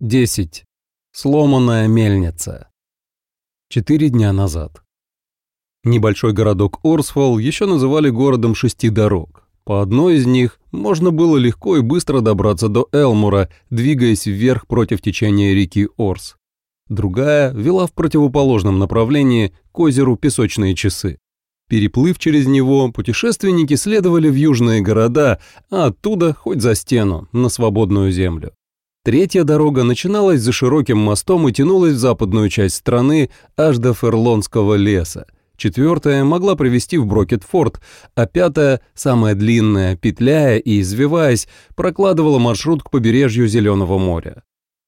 10. Сломанная мельница. Четыре дня назад. Небольшой городок Орсфолл еще называли городом шести дорог. По одной из них можно было легко и быстро добраться до Элмура, двигаясь вверх против течения реки Орс. Другая вела в противоположном направлении к озеру Песочные часы. Переплыв через него, путешественники следовали в южные города, а оттуда хоть за стену, на свободную землю. Третья дорога начиналась за широким мостом и тянулась в западную часть страны аж до Ферлонского леса. Четвертая могла привести в Брокетфорд, а пятая, самая длинная, петляя и извиваясь, прокладывала маршрут к побережью Зеленого моря.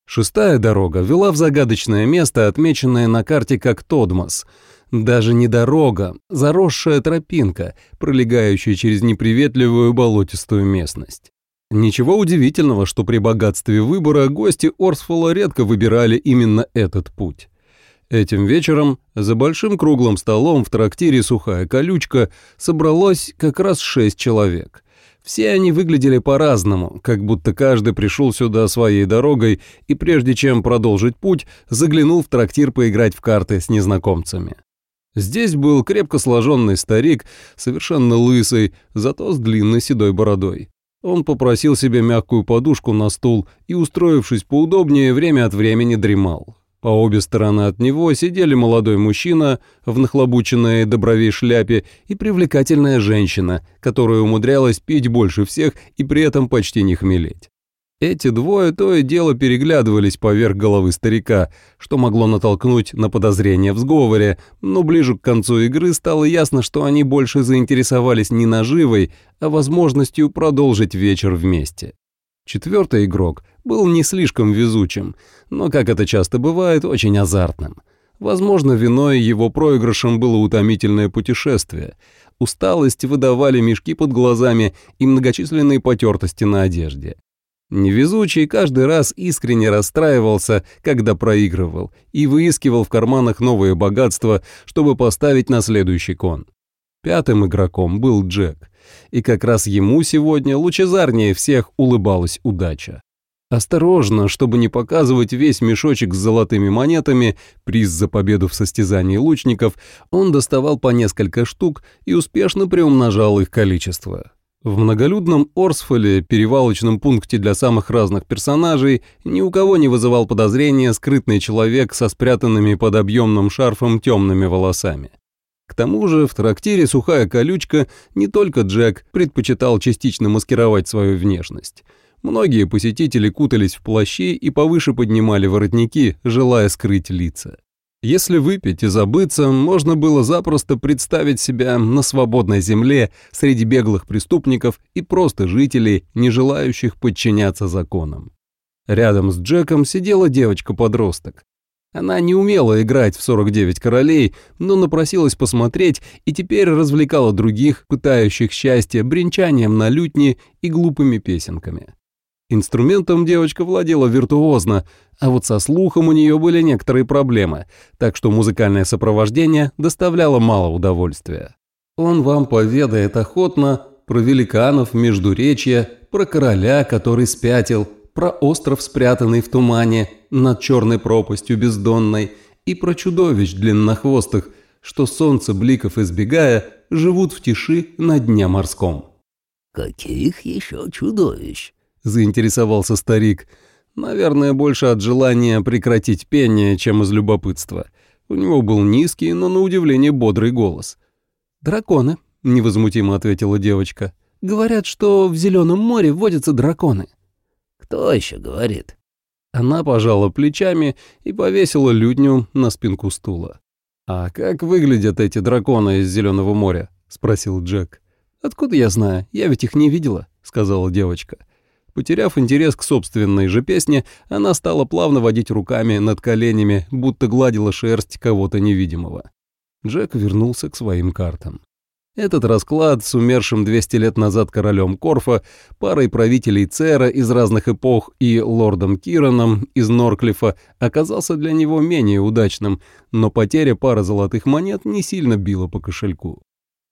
Шестая дорога вела в загадочное место, отмеченное на карте как Тодмос. Даже не дорога, заросшая тропинка, пролегающая через неприветливую болотистую местность. Ничего удивительного, что при богатстве выбора гости Орсфола редко выбирали именно этот путь. Этим вечером за большим круглым столом в трактире «Сухая колючка» собралось как раз шесть человек. Все они выглядели по-разному, как будто каждый пришел сюда своей дорогой и прежде чем продолжить путь, заглянул в трактир поиграть в карты с незнакомцами. Здесь был крепко сложенный старик, совершенно лысый, зато с длинной седой бородой. Он попросил себе мягкую подушку на стул и, устроившись поудобнее, время от времени дремал. По обе стороны от него сидели молодой мужчина в нахлобученной до бровей шляпе и привлекательная женщина, которая умудрялась пить больше всех и при этом почти не хмелеть. Эти двое то и дело переглядывались поверх головы старика, что могло натолкнуть на подозрение в сговоре, но ближе к концу игры стало ясно, что они больше заинтересовались не наживой, а возможностью продолжить вечер вместе. Четвертый игрок был не слишком везучим, но, как это часто бывает, очень азартным. Возможно, виной его проигрышем было утомительное путешествие. Усталость выдавали мешки под глазами и многочисленные потертости на одежде. Невезучий каждый раз искренне расстраивался, когда проигрывал, и выискивал в карманах новые богатства, чтобы поставить на следующий кон. Пятым игроком был Джек, и как раз ему сегодня лучезарнее всех улыбалась удача. Осторожно, чтобы не показывать весь мешочек с золотыми монетами, приз за победу в состязании лучников, он доставал по несколько штук и успешно приумножал их количество. В многолюдном Орсфоле, перевалочном пункте для самых разных персонажей, ни у кого не вызывал подозрения скрытный человек со спрятанными под объемным шарфом темными волосами. К тому же в трактире «Сухая колючка» не только Джек предпочитал частично маскировать свою внешность. Многие посетители кутались в плащи и повыше поднимали воротники, желая скрыть лица. Если выпить и забыться, можно было запросто представить себя на свободной земле среди беглых преступников и просто жителей, не желающих подчиняться законам. Рядом с Джеком сидела девочка-подросток. Она не умела играть в 49 королей, но напросилась посмотреть и теперь развлекала других, пытающих счастье, бренчанием на лютне и глупыми песенками. Инструментом девочка владела виртуозно, а вот со слухом у нее были некоторые проблемы, так что музыкальное сопровождение доставляло мало удовольствия. Он вам поведает охотно про великанов Междуречья, про короля, который спятил, про остров, спрятанный в тумане над черной пропастью бездонной, и про чудовищ длиннохвостых, что солнце бликов избегая, живут в тиши на дне морском. «Каких еще чудовищ?» — заинтересовался старик. Наверное, больше от желания прекратить пение, чем из любопытства. У него был низкий, но на удивление бодрый голос. «Драконы», — невозмутимо ответила девочка. «Говорят, что в Зеленом море водятся драконы». «Кто еще говорит?» Она пожала плечами и повесила лютню на спинку стула. «А как выглядят эти драконы из Зеленого моря?» — спросил Джек. «Откуда я знаю? Я ведь их не видела», — сказала девочка. Потеряв интерес к собственной же песне, она стала плавно водить руками над коленями, будто гладила шерсть кого-то невидимого. Джек вернулся к своим картам. Этот расклад с умершим 200 лет назад королем Корфа, парой правителей Цера из разных эпох и лордом Кираном из Норклифа оказался для него менее удачным, но потеря пары золотых монет не сильно била по кошельку.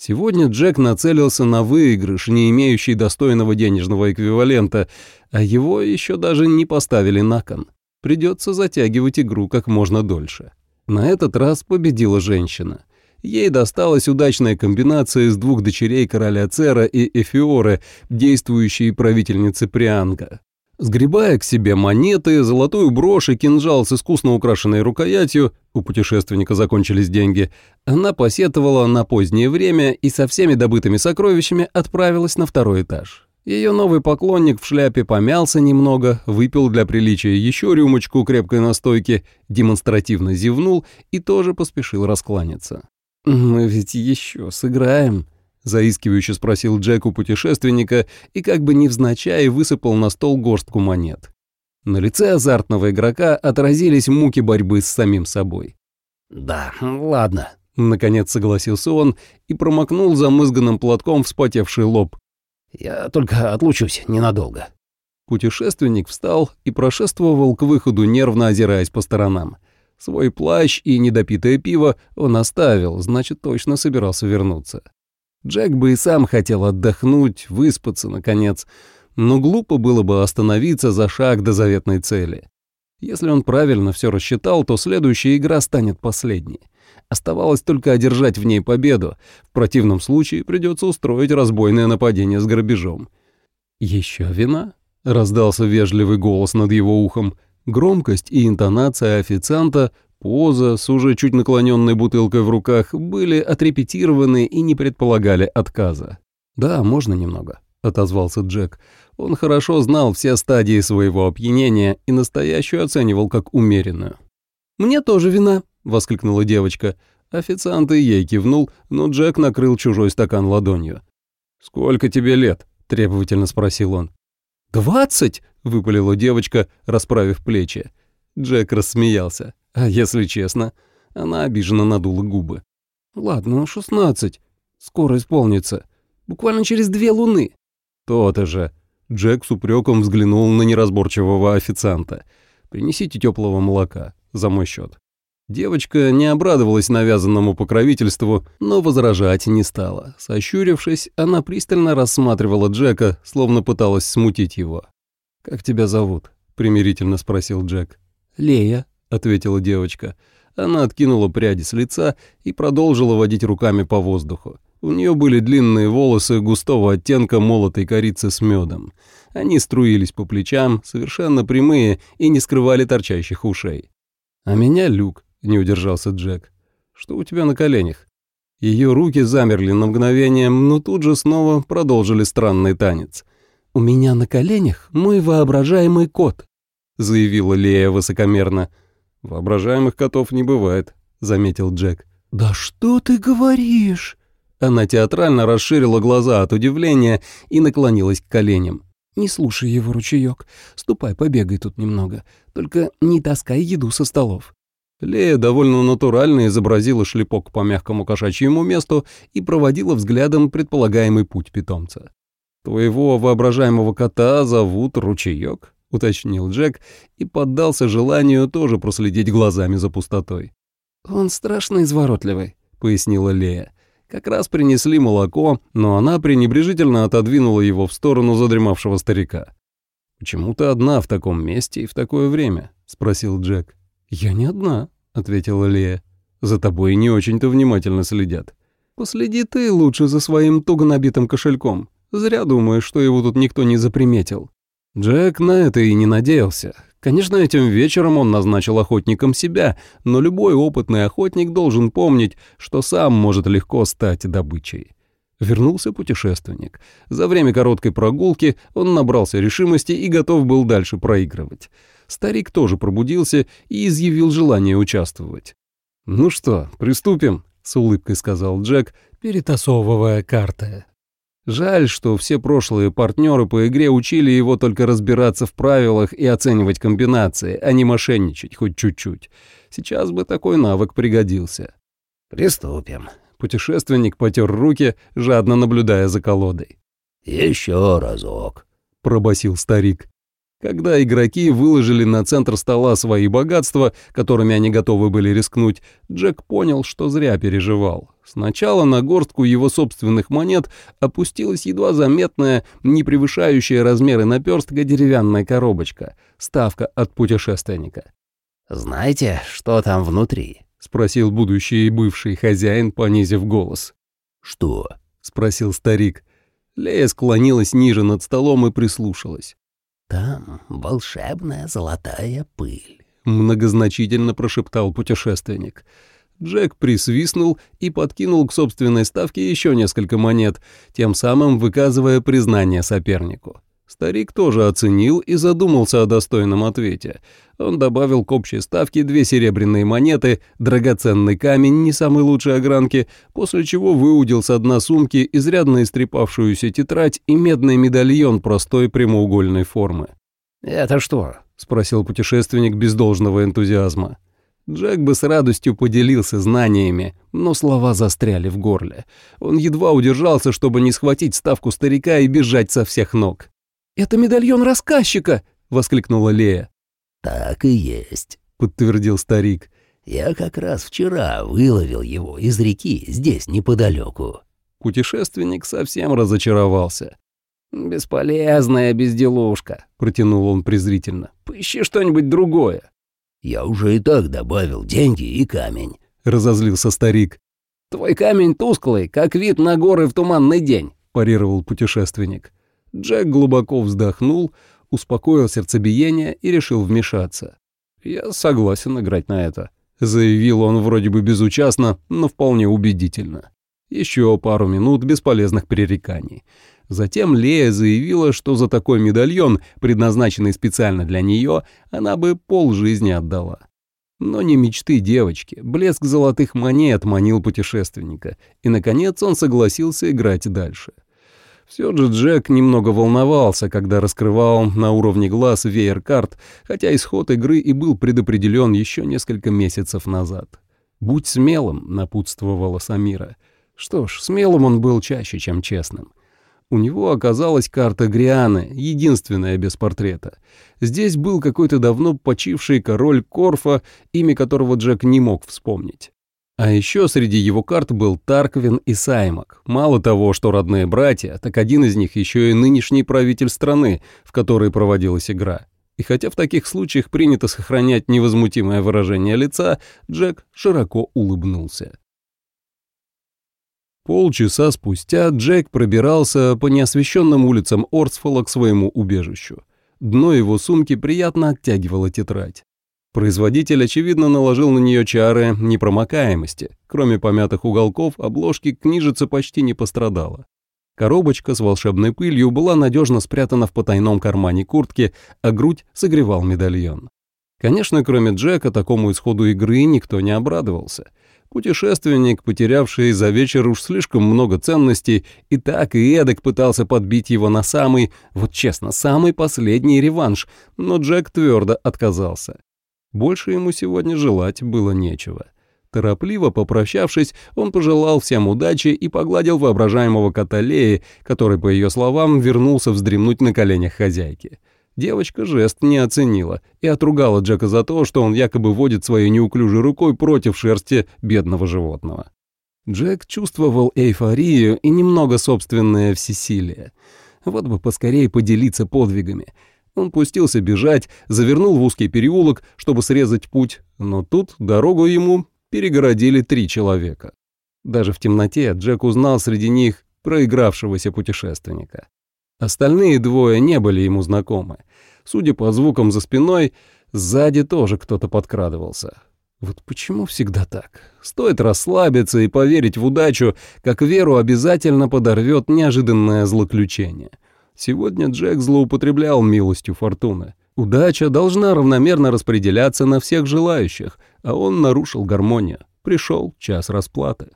Сегодня Джек нацелился на выигрыш, не имеющий достойного денежного эквивалента, а его еще даже не поставили на кон. Придется затягивать игру как можно дольше. На этот раз победила женщина. Ей досталась удачная комбинация из двух дочерей короля Цера и Эфиоры, действующей правительницы Прианга. Сгребая к себе монеты, золотую брошь и кинжал с искусно украшенной рукоятью, у путешественника закончились деньги, она посетовала на позднее время и со всеми добытыми сокровищами отправилась на второй этаж. Ее новый поклонник в шляпе помялся немного, выпил для приличия еще рюмочку крепкой настойки, демонстративно зевнул и тоже поспешил раскланяться. «Мы ведь еще сыграем», — заискивающе спросил Джек у путешественника и как бы невзначай высыпал на стол горстку монет. На лице азартного игрока отразились муки борьбы с самим собой. «Да, ладно», — наконец согласился он и промокнул замызганным платком вспотевший лоб. «Я только отлучусь ненадолго». Путешественник встал и прошествовал к выходу, нервно озираясь по сторонам. Свой плащ и недопитое пиво он оставил, значит, точно собирался вернуться. Джек бы и сам хотел отдохнуть, выспаться, наконец, но глупо было бы остановиться за шаг до заветной цели. Если он правильно все рассчитал, то следующая игра станет последней. Оставалось только одержать в ней победу. В противном случае придется устроить разбойное нападение с грабежом. «Еще вина?» — раздался вежливый голос над его ухом. Громкость и интонация официанта Поза с уже чуть наклоненной бутылкой в руках были отрепетированы и не предполагали отказа. «Да, можно немного», — отозвался Джек. Он хорошо знал все стадии своего опьянения и настоящую оценивал как умеренную. «Мне тоже вина», — воскликнула девочка. Официант и ей кивнул, но Джек накрыл чужой стакан ладонью. «Сколько тебе лет?» — требовательно спросил он. «Двадцать!» — выпалила девочка, расправив плечи. Джек рассмеялся. А если честно, она обиженно надула губы. «Ладно, шестнадцать. Скоро исполнится. Буквально через две луны». «То-то же». Джек с упреком взглянул на неразборчивого официанта. «Принесите теплого молока. За мой счет». Девочка не обрадовалась навязанному покровительству, но возражать не стала. Сощурившись, она пристально рассматривала Джека, словно пыталась смутить его. «Как тебя зовут?» — примирительно спросил Джек. «Лея», — ответила девочка. Она откинула пряди с лица и продолжила водить руками по воздуху. У нее были длинные волосы густого оттенка молотой корицы с медом. Они струились по плечам, совершенно прямые и не скрывали торчащих ушей. «А меня Люк», — не удержался Джек. «Что у тебя на коленях?» Ее руки замерли на мгновение, но тут же снова продолжили странный танец. «У меня на коленях мой воображаемый кот», — заявила Лея высокомерно. «Воображаемых котов не бывает», — заметил Джек. «Да что ты говоришь?» Она театрально расширила глаза от удивления и наклонилась к коленям. «Не слушай его, ручеёк. Ступай, побегай тут немного. Только не таскай еду со столов». Лея довольно натурально изобразила шлепок по мягкому кошачьему месту и проводила взглядом предполагаемый путь питомца. «Твоего воображаемого кота зовут Ручеёк?» — уточнил Джек и поддался желанию тоже проследить глазами за пустотой. «Он страшно изворотливый», — пояснила Лея. Как раз принесли молоко, но она пренебрежительно отодвинула его в сторону задремавшего старика. «Почему ты одна в таком месте и в такое время?» — спросил Джек. «Я не одна», — ответила Лея. «За тобой не очень-то внимательно следят». «Последи ты лучше за своим туго набитым кошельком. Зря думаешь, что его тут никто не заприметил». Джек на это и не надеялся. Конечно, этим вечером он назначил охотником себя, но любой опытный охотник должен помнить, что сам может легко стать добычей. Вернулся путешественник. За время короткой прогулки он набрался решимости и готов был дальше проигрывать. Старик тоже пробудился и изъявил желание участвовать. «Ну что, приступим?» — с улыбкой сказал Джек, перетасовывая карты. Жаль, что все прошлые партнеры по игре учили его только разбираться в правилах и оценивать комбинации, а не мошенничать хоть чуть-чуть. Сейчас бы такой навык пригодился. «Приступим». Путешественник потер руки, жадно наблюдая за колодой. «Еще разок», — пробасил старик. Когда игроки выложили на центр стола свои богатства, которыми они готовы были рискнуть, Джек понял, что зря переживал. Сначала на горстку его собственных монет опустилась едва заметная, не превышающая размеры наперстка деревянная коробочка, ставка от путешественника. «Знаете, что там внутри?» — спросил будущий и бывший хозяин, понизив голос. «Что?» — спросил старик. Лея склонилась ниже над столом и прислушалась. «Там волшебная золотая пыль», — многозначительно прошептал путешественник. Джек присвистнул и подкинул к собственной ставке еще несколько монет, тем самым выказывая признание сопернику. Старик тоже оценил и задумался о достойном ответе. Он добавил к общей ставке две серебряные монеты, драгоценный камень не самой лучшей огранки, после чего выудил с дна сумки изрядно истрепавшуюся тетрадь и медный медальон простой прямоугольной формы. «Это что?» — спросил путешественник без должного энтузиазма. Джек бы с радостью поделился знаниями, но слова застряли в горле. Он едва удержался, чтобы не схватить ставку старика и бежать со всех ног. «Это медальон рассказчика!» — воскликнула Лея. «Так и есть», — подтвердил старик. «Я как раз вчера выловил его из реки здесь неподалеку». Путешественник совсем разочаровался. «Бесполезная безделушка», — протянул он презрительно. «Поищи что-нибудь другое». «Я уже и так добавил деньги и камень», — разозлился старик. «Твой камень тусклый, как вид на горы в туманный день», — парировал путешественник. Джек глубоко вздохнул, успокоил сердцебиение и решил вмешаться. «Я согласен играть на это», — заявил он вроде бы безучастно, но вполне убедительно. Еще пару минут бесполезных пререканий. Затем Лея заявила, что за такой медальон, предназначенный специально для нее, она бы полжизни отдала. Но не мечты девочки, блеск золотых монет манил путешественника, и, наконец, он согласился играть дальше. Все же Джек немного волновался, когда раскрывал на уровне глаз веер карт, хотя исход игры и был предопределен еще несколько месяцев назад. «Будь смелым», — напутствовала Самира. Что ж, смелым он был чаще, чем честным. У него оказалась карта Грианы, единственная без портрета. Здесь был какой-то давно почивший король Корфа, имя которого Джек не мог вспомнить. А еще среди его карт был Тарквин и Саймак. Мало того, что родные братья, так один из них еще и нынешний правитель страны, в которой проводилась игра. И хотя в таких случаях принято сохранять невозмутимое выражение лица, Джек широко улыбнулся. Полчаса спустя Джек пробирался по неосвещенным улицам Орсфола к своему убежищу. Дно его сумки приятно оттягивало тетрадь. Производитель, очевидно, наложил на нее чары непромокаемости. Кроме помятых уголков, обложки книжица почти не пострадала. Коробочка с волшебной пылью была надежно спрятана в потайном кармане куртки, а грудь согревал медальон. Конечно, кроме Джека, такому исходу игры никто не обрадовался. Путешественник, потерявший за вечер уж слишком много ценностей, и так и эдак пытался подбить его на самый, вот честно, самый последний реванш, но Джек твердо отказался. Больше ему сегодня желать было нечего. Торопливо попрощавшись, он пожелал всем удачи и погладил воображаемого кота Леи, который, по ее словам, вернулся вздремнуть на коленях хозяйки. Девочка жест не оценила и отругала Джека за то, что он якобы водит своей неуклюжей рукой против шерсти бедного животного. Джек чувствовал эйфорию и немного собственное всесилие. Вот бы поскорее поделиться подвигами — он пустился бежать, завернул в узкий переулок, чтобы срезать путь, но тут дорогу ему перегородили три человека. Даже в темноте Джек узнал среди них проигравшегося путешественника. Остальные двое не были ему знакомы. Судя по звукам за спиной, сзади тоже кто-то подкрадывался. Вот почему всегда так? Стоит расслабиться и поверить в удачу, как веру обязательно подорвет неожиданное злоключение. Сегодня Джек злоупотреблял милостью фортуны. Удача должна равномерно распределяться на всех желающих, а он нарушил гармонию. Пришел час расплаты.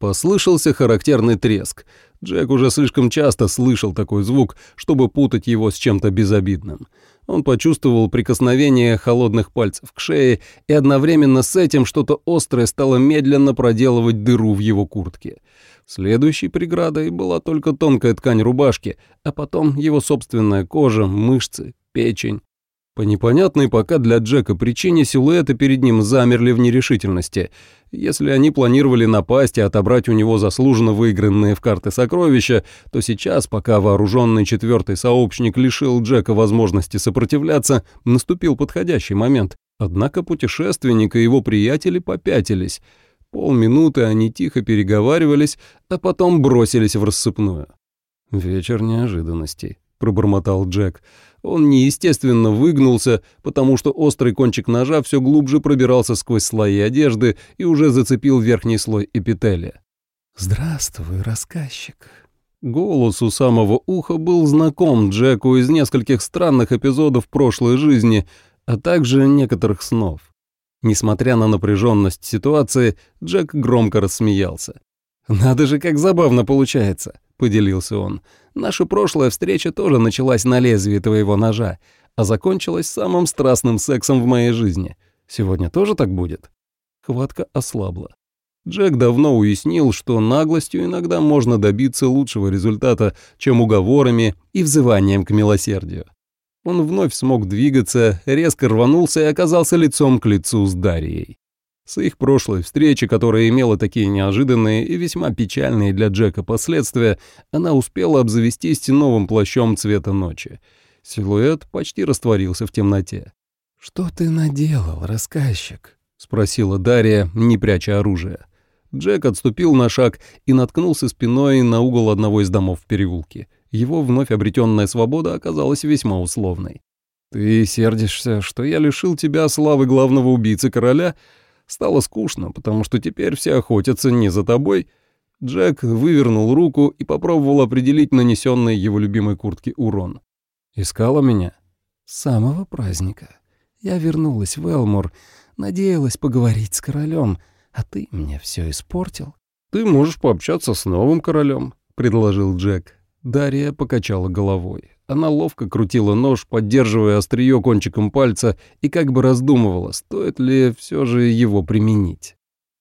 Послышался характерный треск. Джек уже слишком часто слышал такой звук, чтобы путать его с чем-то безобидным. Он почувствовал прикосновение холодных пальцев к шее, и одновременно с этим что-то острое стало медленно проделывать дыру в его куртке. Следующей преградой была только тонкая ткань рубашки, а потом его собственная кожа, мышцы, печень. По непонятной пока для Джека причине силуэты перед ним замерли в нерешительности. Если они планировали напасть и отобрать у него заслуженно выигранные в карты сокровища, то сейчас, пока вооруженный четвертый сообщник лишил Джека возможности сопротивляться, наступил подходящий момент. Однако путешественник и его приятели попятились. Полминуты они тихо переговаривались, а потом бросились в рассыпную. «Вечер неожиданностей», — пробормотал Джек. Он неестественно выгнулся, потому что острый кончик ножа все глубже пробирался сквозь слои одежды и уже зацепил верхний слой эпителия. «Здравствуй, рассказчик». Голос у самого уха был знаком Джеку из нескольких странных эпизодов прошлой жизни, а также некоторых снов. Несмотря на напряженность ситуации, Джек громко рассмеялся. «Надо же, как забавно получается», — поделился он. Наша прошлая встреча тоже началась на лезвии твоего ножа, а закончилась самым страстным сексом в моей жизни. Сегодня тоже так будет?» Хватка ослабла. Джек давно уяснил, что наглостью иногда можно добиться лучшего результата, чем уговорами и взыванием к милосердию. Он вновь смог двигаться, резко рванулся и оказался лицом к лицу с Дарьей. С их прошлой встречи, которая имела такие неожиданные и весьма печальные для Джека последствия, она успела обзавестись новым плащом цвета ночи. Силуэт почти растворился в темноте. «Что ты наделал, рассказчик?» — спросила Дарья, не пряча оружия. Джек отступил на шаг и наткнулся спиной на угол одного из домов в переулке. Его вновь обретенная свобода оказалась весьма условной. «Ты сердишься, что я лишил тебя славы главного убийцы короля?» Стало скучно, потому что теперь все охотятся не за тобой. Джек вывернул руку и попробовал определить нанесенный его любимой куртке урон. «Искала меня?» «С самого праздника. Я вернулась в Элмор, надеялась поговорить с королем, а ты мне все испортил». «Ты можешь пообщаться с новым королем», — предложил Джек. Дарья покачала головой. Она ловко крутила нож, поддерживая острие кончиком пальца, и как бы раздумывала, стоит ли все же его применить.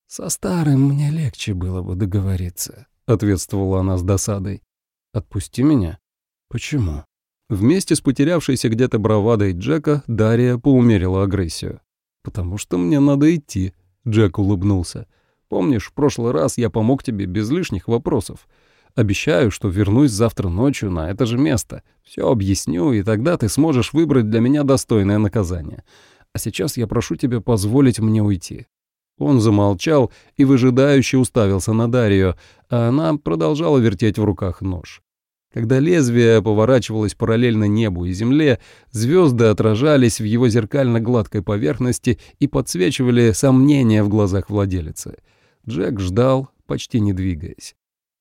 «Со старым мне легче было бы договориться», — ответствовала она с досадой. «Отпусти меня». «Почему?» Вместе с потерявшейся где-то бравадой Джека Дарья поумерила агрессию. «Потому что мне надо идти», — Джек улыбнулся. «Помнишь, в прошлый раз я помог тебе без лишних вопросов. Обещаю, что вернусь завтра ночью на это же место. Все объясню, и тогда ты сможешь выбрать для меня достойное наказание. А сейчас я прошу тебя позволить мне уйти». Он замолчал и выжидающе уставился на Дарью, а она продолжала вертеть в руках нож. Когда лезвие поворачивалось параллельно небу и земле, звезды отражались в его зеркально-гладкой поверхности и подсвечивали сомнения в глазах владелицы. Джек ждал, почти не двигаясь.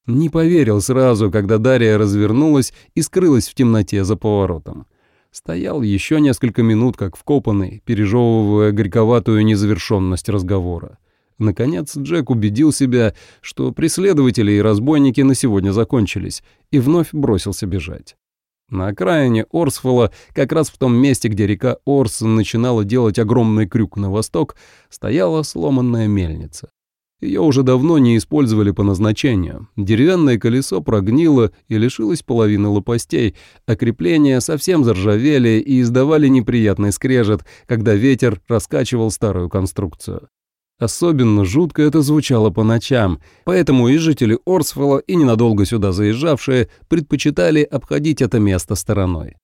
Не поверил сразу, когда Дарья развернулась и скрылась в темноте за поворотом. Стоял еще несколько минут, как вкопанный, пережевывая горьковатую незавершенность разговора. Наконец Джек убедил себя, что преследователи и разбойники на сегодня закончились, и вновь бросился бежать. На окраине Орсфола, как раз в том месте, где река Орс начинала делать огромный крюк на восток, стояла сломанная мельница. Ее уже давно не использовали по назначению. Деревянное колесо прогнило и лишилось половины лопастей, а крепления совсем заржавели и издавали неприятный скрежет, когда ветер раскачивал старую конструкцию. Особенно жутко это звучало по ночам, поэтому и жители Орсфелла, и ненадолго сюда заезжавшие предпочитали обходить это место стороной.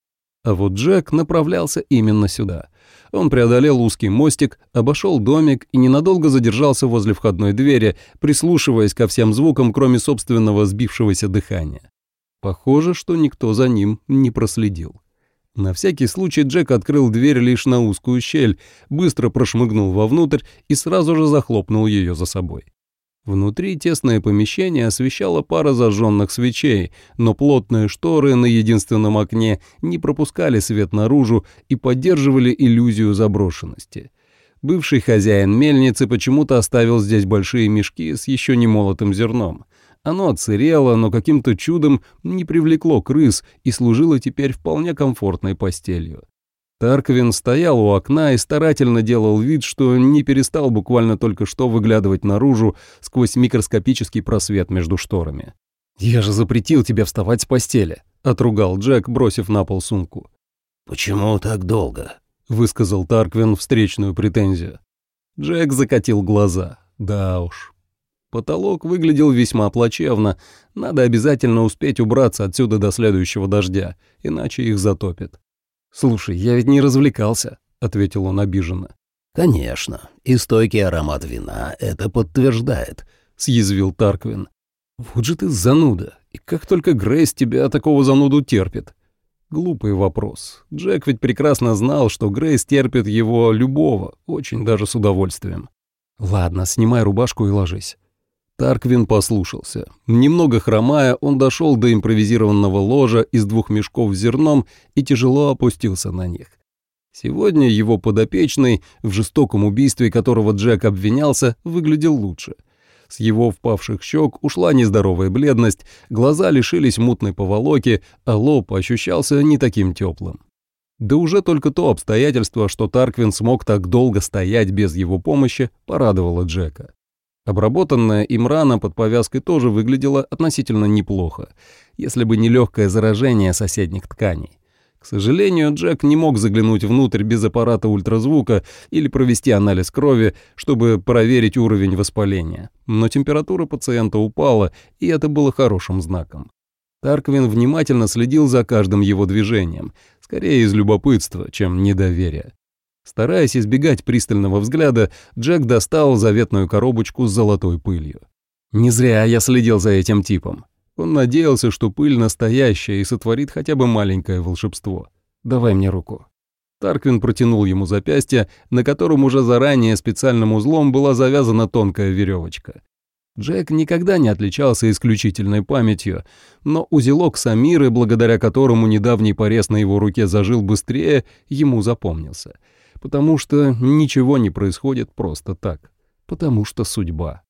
А вот Джек направлялся именно сюда — он преодолел узкий мостик, обошел домик и ненадолго задержался возле входной двери, прислушиваясь ко всем звукам, кроме собственного сбившегося дыхания. Похоже, что никто за ним не проследил. На всякий случай Джек открыл дверь лишь на узкую щель, быстро прошмыгнул вовнутрь и сразу же захлопнул ее за собой. Внутри тесное помещение освещала пара зажженных свечей, но плотные шторы на единственном окне не пропускали свет наружу и поддерживали иллюзию заброшенности. Бывший хозяин мельницы почему-то оставил здесь большие мешки с еще не молотым зерном. Оно отсырело, но каким-то чудом не привлекло крыс и служило теперь вполне комфортной постелью. Тарквин стоял у окна и старательно делал вид, что не перестал буквально только что выглядывать наружу сквозь микроскопический просвет между шторами. «Я же запретил тебе вставать с постели», — отругал Джек, бросив на пол сумку. «Почему так долго?» — высказал Тарквин встречную претензию. Джек закатил глаза. Да уж. Потолок выглядел весьма плачевно. Надо обязательно успеть убраться отсюда до следующего дождя, иначе их затопит. «Слушай, я ведь не развлекался», — ответил он обиженно. «Конечно, и стойкий аромат вина это подтверждает», — съязвил Тарквин. «Вот же ты зануда, и как только Грейс тебя такого зануду терпит». Глупый вопрос. Джек ведь прекрасно знал, что Грейс терпит его любого, очень даже с удовольствием. «Ладно, снимай рубашку и ложись». Тарквин послушался. Немного хромая, он дошел до импровизированного ложа из двух мешков с зерном и тяжело опустился на них. Сегодня его подопечный, в жестоком убийстве которого Джек обвинялся, выглядел лучше. С его впавших щек ушла нездоровая бледность, глаза лишились мутной поволоки, а лоб ощущался не таким теплым. Да уже только то обстоятельство, что Тарквин смог так долго стоять без его помощи, порадовало Джека. Обработанная им рана под повязкой тоже выглядела относительно неплохо, если бы не легкое заражение соседних тканей. К сожалению, Джек не мог заглянуть внутрь без аппарата ультразвука или провести анализ крови, чтобы проверить уровень воспаления. Но температура пациента упала, и это было хорошим знаком. Тарквин внимательно следил за каждым его движением, скорее из любопытства, чем недоверия. Стараясь избегать пристального взгляда, Джек достал заветную коробочку с золотой пылью. Не зря я следил за этим типом. Он надеялся, что пыль настоящая и сотворит хотя бы маленькое волшебство. «Давай мне руку». Тарквин протянул ему запястье, на котором уже заранее специальным узлом была завязана тонкая веревочка. Джек никогда не отличался исключительной памятью, но узелок Самиры, благодаря которому недавний порез на его руке зажил быстрее, ему запомнился — потому что ничего не происходит просто так, потому что судьба.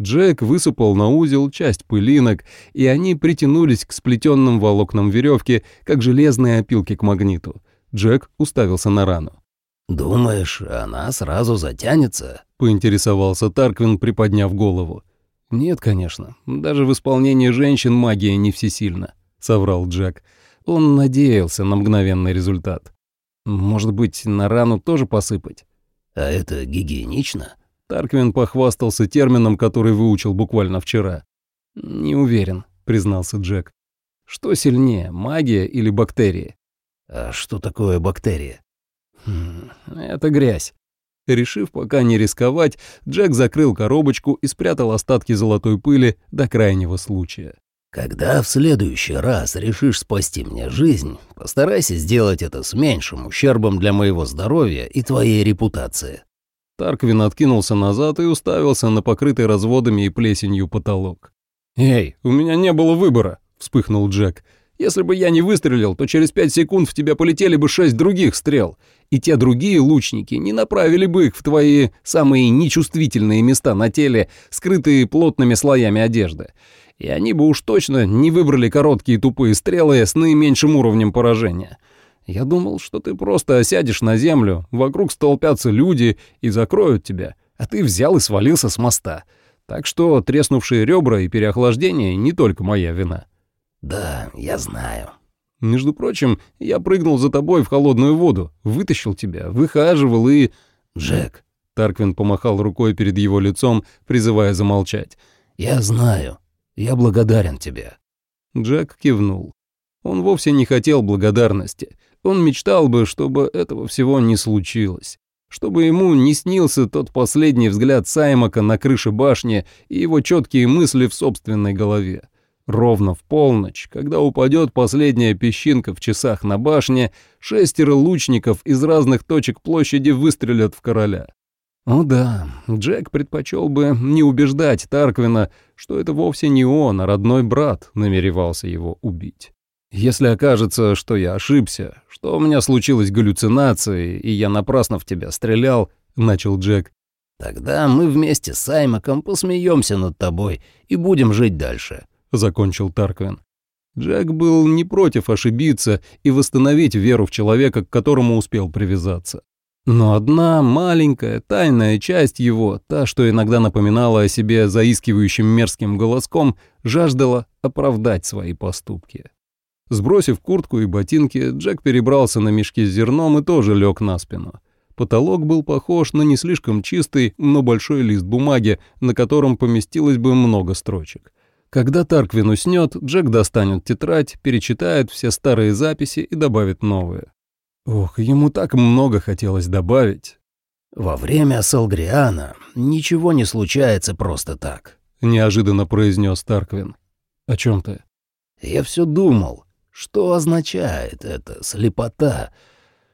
Джек высыпал на узел часть пылинок, и они притянулись к сплетенным волокнам веревки, как железные опилки к магниту. Джек уставился на рану. «Думаешь, она сразу затянется?» — поинтересовался Тарквин, приподняв голову. «Нет, конечно. Даже в исполнении женщин магия не всесильна», — соврал Джек. Он надеялся на мгновенный результат. Может быть, на рану тоже посыпать? А это гигиенично? Тарквин похвастался термином, который выучил буквально вчера. Не уверен, признался Джек. Что сильнее, магия или бактерии? А что такое бактерия? Хм, это грязь. Решив пока не рисковать, Джек закрыл коробочку и спрятал остатки золотой пыли до крайнего случая. Когда в следующий раз решишь спасти мне жизнь, постарайся сделать это с меньшим ущербом для моего здоровья и твоей репутации». Тарквин откинулся назад и уставился на покрытый разводами и плесенью потолок. «Эй, у меня не было выбора», — вспыхнул Джек. «Если бы я не выстрелил, то через пять секунд в тебя полетели бы шесть других стрел, и те другие лучники не направили бы их в твои самые нечувствительные места на теле, скрытые плотными слоями одежды и они бы уж точно не выбрали короткие тупые стрелы с наименьшим уровнем поражения. Я думал, что ты просто осядешь на землю, вокруг столпятся люди и закроют тебя, а ты взял и свалился с моста. Так что треснувшие ребра и переохлаждение не только моя вина. Да, я знаю. Между прочим, я прыгнул за тобой в холодную воду, вытащил тебя, выхаживал и... Джек. Тарквин помахал рукой перед его лицом, призывая замолчать. Я знаю. Я благодарен тебе». Джек кивнул. Он вовсе не хотел благодарности. Он мечтал бы, чтобы этого всего не случилось. Чтобы ему не снился тот последний взгляд Саймака на крыше башни и его четкие мысли в собственной голове. Ровно в полночь, когда упадет последняя песчинка в часах на башне, шестеро лучников из разных точек площади выстрелят в короля. О да, Джек предпочел бы не убеждать Тарквина, что это вовсе не он, а родной брат намеревался его убить. Если окажется, что я ошибся, что у меня случилась галлюцинация, и я напрасно в тебя стрелял, начал Джек. Тогда мы вместе с Саймаком посмеемся над тобой и будем жить дальше, закончил Тарквин. Джек был не против ошибиться и восстановить веру в человека, к которому успел привязаться. Но одна маленькая, тайная часть его, та, что иногда напоминала о себе заискивающим мерзким голоском, жаждала оправдать свои поступки. Сбросив куртку и ботинки, Джек перебрался на мешки с зерном и тоже лег на спину. Потолок был похож на не слишком чистый, но большой лист бумаги, на котором поместилось бы много строчек. Когда Тарквин уснет, Джек достанет тетрадь, перечитает все старые записи и добавит новые. Ох, ему так много хотелось добавить. «Во время Салгриана ничего не случается просто так», — неожиданно произнес Тарквин. «О чем ты?» «Я все думал, что означает эта слепота,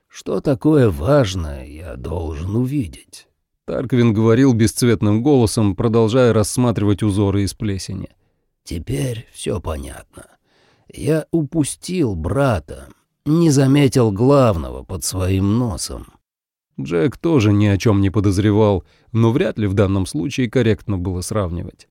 что такое важное я должен увидеть». Тарквин говорил бесцветным голосом, продолжая рассматривать узоры из плесени. Теперь все понятно. Я упустил брата, не заметил главного под своим носом. Джек тоже ни о чем не подозревал, но вряд ли в данном случае корректно было сравнивать.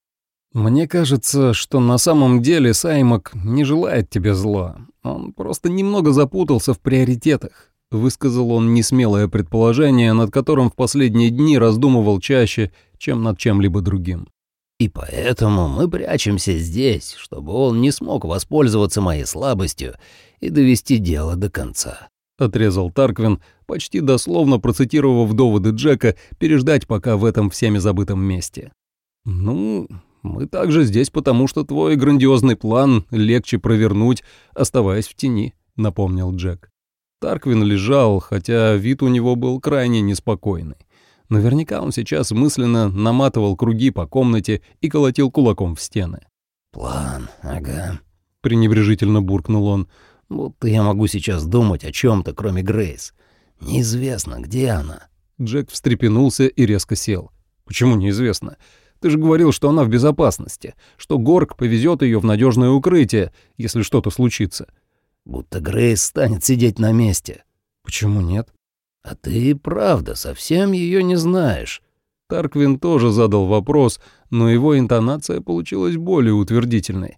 «Мне кажется, что на самом деле Саймак не желает тебе зла. Он просто немного запутался в приоритетах», — высказал он несмелое предположение, над которым в последние дни раздумывал чаще, чем над чем-либо другим. И поэтому мы прячемся здесь, чтобы он не смог воспользоваться моей слабостью и довести дело до конца», — отрезал Тарквин, почти дословно процитировав доводы Джека, переждать пока в этом всеми забытом месте. «Ну, мы также здесь, потому что твой грандиозный план легче провернуть, оставаясь в тени», — напомнил Джек. Тарквин лежал, хотя вид у него был крайне неспокойный. Наверняка он сейчас мысленно наматывал круги по комнате и колотил кулаком в стены. «План, ага», — пренебрежительно буркнул он. «Будто я могу сейчас думать о чем то кроме Грейс. Неизвестно, где она». Джек встрепенулся и резко сел. «Почему неизвестно? Ты же говорил, что она в безопасности, что Горг повезет ее в надежное укрытие, если что-то случится». «Будто Грейс станет сидеть на месте». «Почему нет?» «А ты правда совсем ее не знаешь?» Тарквин тоже задал вопрос, но его интонация получилась более утвердительной.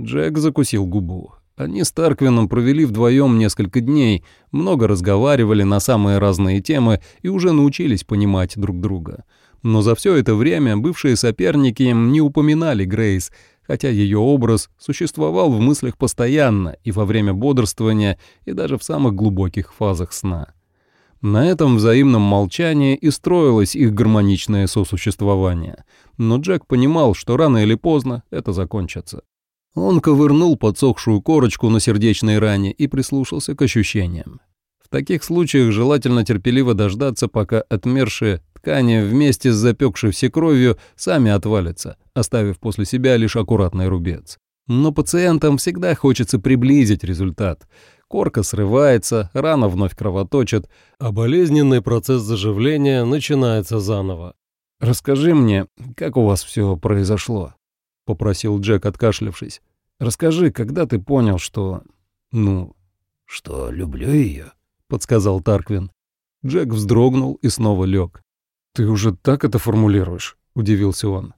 Джек закусил губу. Они с Тарквином провели вдвоем несколько дней, много разговаривали на самые разные темы и уже научились понимать друг друга. Но за все это время бывшие соперники не упоминали Грейс, хотя ее образ существовал в мыслях постоянно и во время бодрствования, и даже в самых глубоких фазах сна. На этом взаимном молчании и строилось их гармоничное сосуществование. Но Джек понимал, что рано или поздно это закончится. Он ковырнул подсохшую корочку на сердечной ране и прислушался к ощущениям. В таких случаях желательно терпеливо дождаться, пока отмершие ткани вместе с запекшейся кровью сами отвалятся, оставив после себя лишь аккуратный рубец. Но пациентам всегда хочется приблизить результат. Корка срывается, рана вновь кровоточит, а болезненный процесс заживления начинается заново. «Расскажи мне, как у вас все произошло?» — попросил Джек, откашлявшись. «Расскажи, когда ты понял, что... ну...» «Что люблю ее?» — подсказал Тарквин. Джек вздрогнул и снова лег. «Ты уже так это формулируешь?» — удивился он.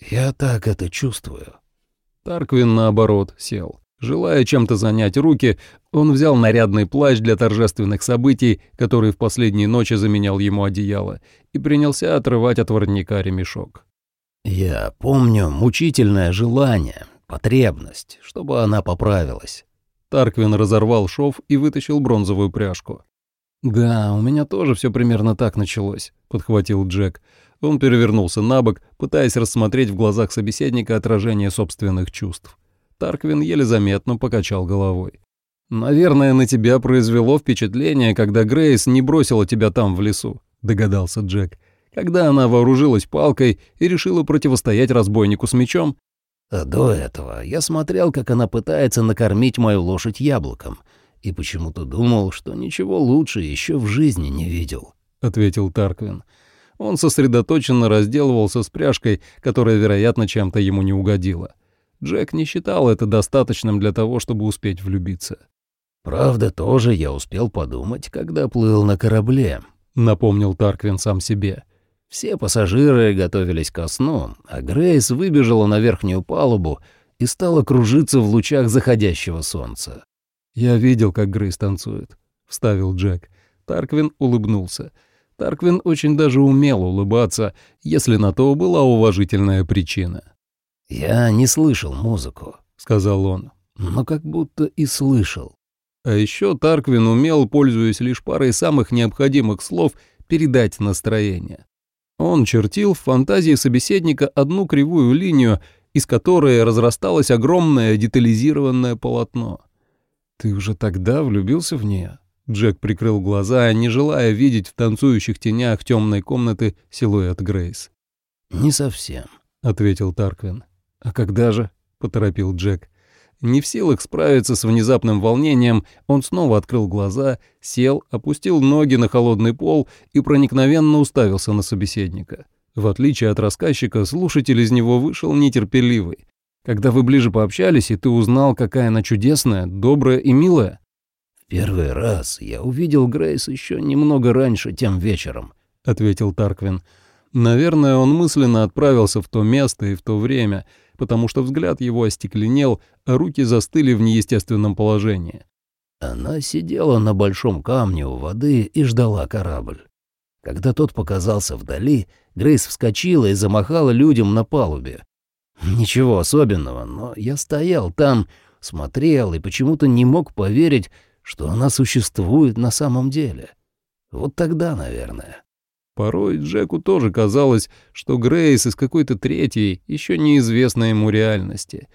«Я так это чувствую». Тарквин, наоборот, сел. Желая чем-то занять руки, он взял нарядный плащ для торжественных событий, который в последние ночи заменял ему одеяло, и принялся отрывать от воротника ремешок. «Я помню мучительное желание, потребность, чтобы она поправилась». Тарквин разорвал шов и вытащил бронзовую пряжку. «Да, у меня тоже все примерно так началось», — подхватил Джек. Он перевернулся на бок, пытаясь рассмотреть в глазах собеседника отражение собственных чувств. Тарквин еле заметно покачал головой. «Наверное, на тебя произвело впечатление, когда Грейс не бросила тебя там, в лесу», — догадался Джек. «Когда она вооружилась палкой и решила противостоять разбойнику с мечом». А до этого я смотрел, как она пытается накормить мою лошадь яблоком, и почему-то думал, что ничего лучше еще в жизни не видел», — ответил Тарквин. Он сосредоточенно разделывался с пряжкой, которая, вероятно, чем-то ему не угодила. Джек не считал это достаточным для того, чтобы успеть влюбиться. «Правда, тоже я успел подумать, когда плыл на корабле», — напомнил Тарквин сам себе. Все пассажиры готовились ко сну, а Грейс выбежала на верхнюю палубу и стала кружиться в лучах заходящего солнца. «Я видел, как Грейс танцует», — вставил Джек. Тарквин улыбнулся. Тарквин очень даже умел улыбаться, если на то была уважительная причина. «Я не слышал музыку», — сказал он, — «но как будто и слышал». А еще Тарквин умел, пользуясь лишь парой самых необходимых слов, передать настроение. Он чертил в фантазии собеседника одну кривую линию, из которой разрасталось огромное детализированное полотно. «Ты уже тогда влюбился в нее?» Джек прикрыл глаза, не желая видеть в танцующих тенях темной комнаты силуэт Грейс. «Не совсем», — ответил Тарквин. «А когда же?» — поторопил Джек. Не в силах справиться с внезапным волнением, он снова открыл глаза, сел, опустил ноги на холодный пол и проникновенно уставился на собеседника. В отличие от рассказчика, слушатель из него вышел нетерпеливый. Когда вы ближе пообщались, и ты узнал, какая она чудесная, добрая и милая? В первый раз я увидел Грейс еще немного раньше тем вечером, ответил Тарквин. Наверное, он мысленно отправился в то место и в то время, потому что взгляд его остекленел, а руки застыли в неестественном положении. Она сидела на большом камне у воды и ждала корабль. Когда тот показался вдали, Грейс вскочила и замахала людям на палубе. Ничего особенного, но я стоял там, смотрел и почему-то не мог поверить, что она существует на самом деле. Вот тогда, наверное. Порой Джеку тоже казалось, что Грейс из какой-то третьей, еще неизвестной ему реальности.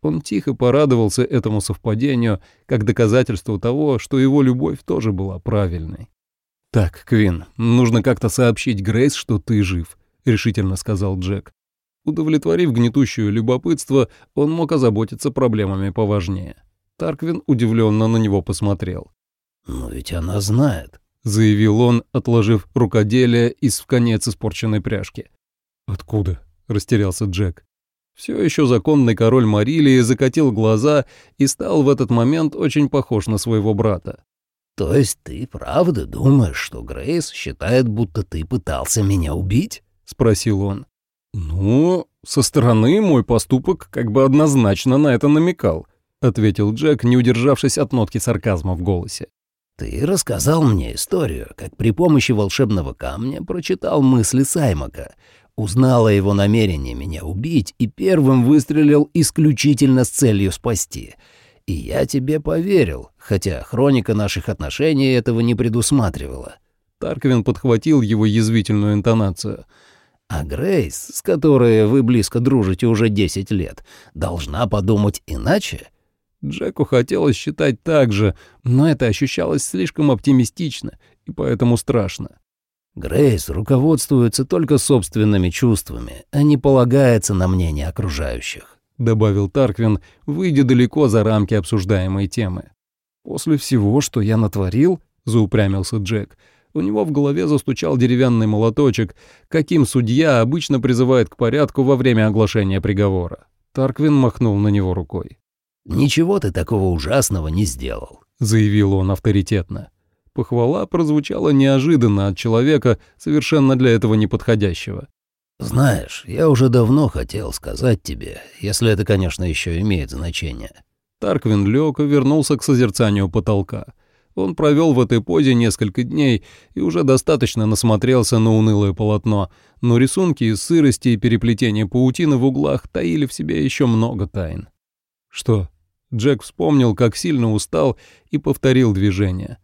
Он тихо порадовался этому совпадению, как доказательству того, что его любовь тоже была правильной. «Так, Квин, нужно как-то сообщить Грейс, что ты жив», — решительно сказал Джек. Удовлетворив гнетущее любопытство, он мог озаботиться проблемами поважнее. Тарквин удивленно на него посмотрел. «Но ведь она знает», — заявил он, отложив рукоделие из в конец испорченной пряжки. «Откуда?» — растерялся Джек. Все еще законный король Марилии закатил глаза и стал в этот момент очень похож на своего брата. «То есть ты правда думаешь, что Грейс считает, будто ты пытался меня убить?» — спросил он. «Ну, со стороны мой поступок как бы однозначно на это намекал», — ответил Джек, не удержавшись от нотки сарказма в голосе. Ты рассказал мне историю, как при помощи волшебного камня прочитал мысли Саймака, узнал о его намерении меня убить и первым выстрелил исключительно с целью спасти. И я тебе поверил, хотя хроника наших отношений этого не предусматривала. Тарквин подхватил его язвительную интонацию. А Грейс, с которой вы близко дружите уже 10 лет, должна подумать иначе — Джеку хотелось считать так же, но это ощущалось слишком оптимистично и поэтому страшно. Грейс руководствуется только собственными чувствами, а не полагается на мнение окружающих», — добавил Тарквин, выйдя далеко за рамки обсуждаемой темы. «После всего, что я натворил», — заупрямился Джек, у него в голове застучал деревянный молоточек, каким судья обычно призывает к порядку во время оглашения приговора. Тарквин махнул на него рукой. «Ничего ты такого ужасного не сделал», — заявил он авторитетно. Похвала прозвучала неожиданно от человека, совершенно для этого неподходящего. «Знаешь, я уже давно хотел сказать тебе, если это, конечно, еще имеет значение». Тарквин лег и вернулся к созерцанию потолка. Он провел в этой позе несколько дней и уже достаточно насмотрелся на унылое полотно, но рисунки из сырости и переплетения паутины в углах таили в себе еще много тайн. «Что?» Джек вспомнил, как сильно устал, и повторил движение.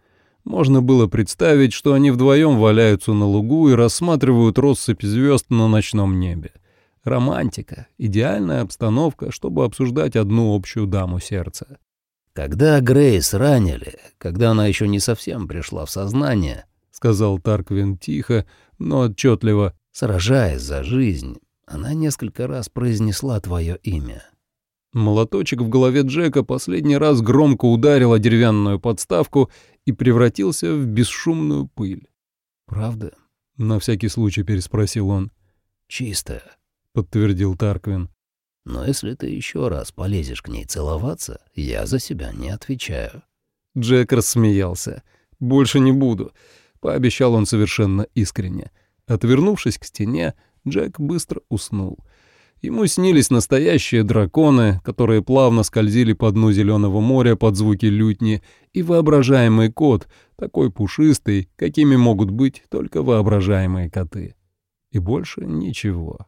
Можно было представить, что они вдвоем валяются на лугу и рассматривают россыпь звезд на ночном небе. Романтика, идеальная обстановка, чтобы обсуждать одну общую даму сердца. «Когда Грейс ранили, когда она еще не совсем пришла в сознание», — сказал Тарквин тихо, но отчетливо, сражаясь за жизнь, она несколько раз произнесла твое имя. Молоточек в голове Джека последний раз громко ударил о деревянную подставку и превратился в бесшумную пыль. «Правда?» — на всякий случай переспросил он. «Чисто», — подтвердил Тарквин. «Но если ты еще раз полезешь к ней целоваться, я за себя не отвечаю». Джек рассмеялся. «Больше не буду», — пообещал он совершенно искренне. Отвернувшись к стене, Джек быстро уснул — Ему снились настоящие драконы, которые плавно скользили по дну зеленого моря под звуки лютни, и воображаемый кот, такой пушистый, какими могут быть только воображаемые коты. И больше ничего.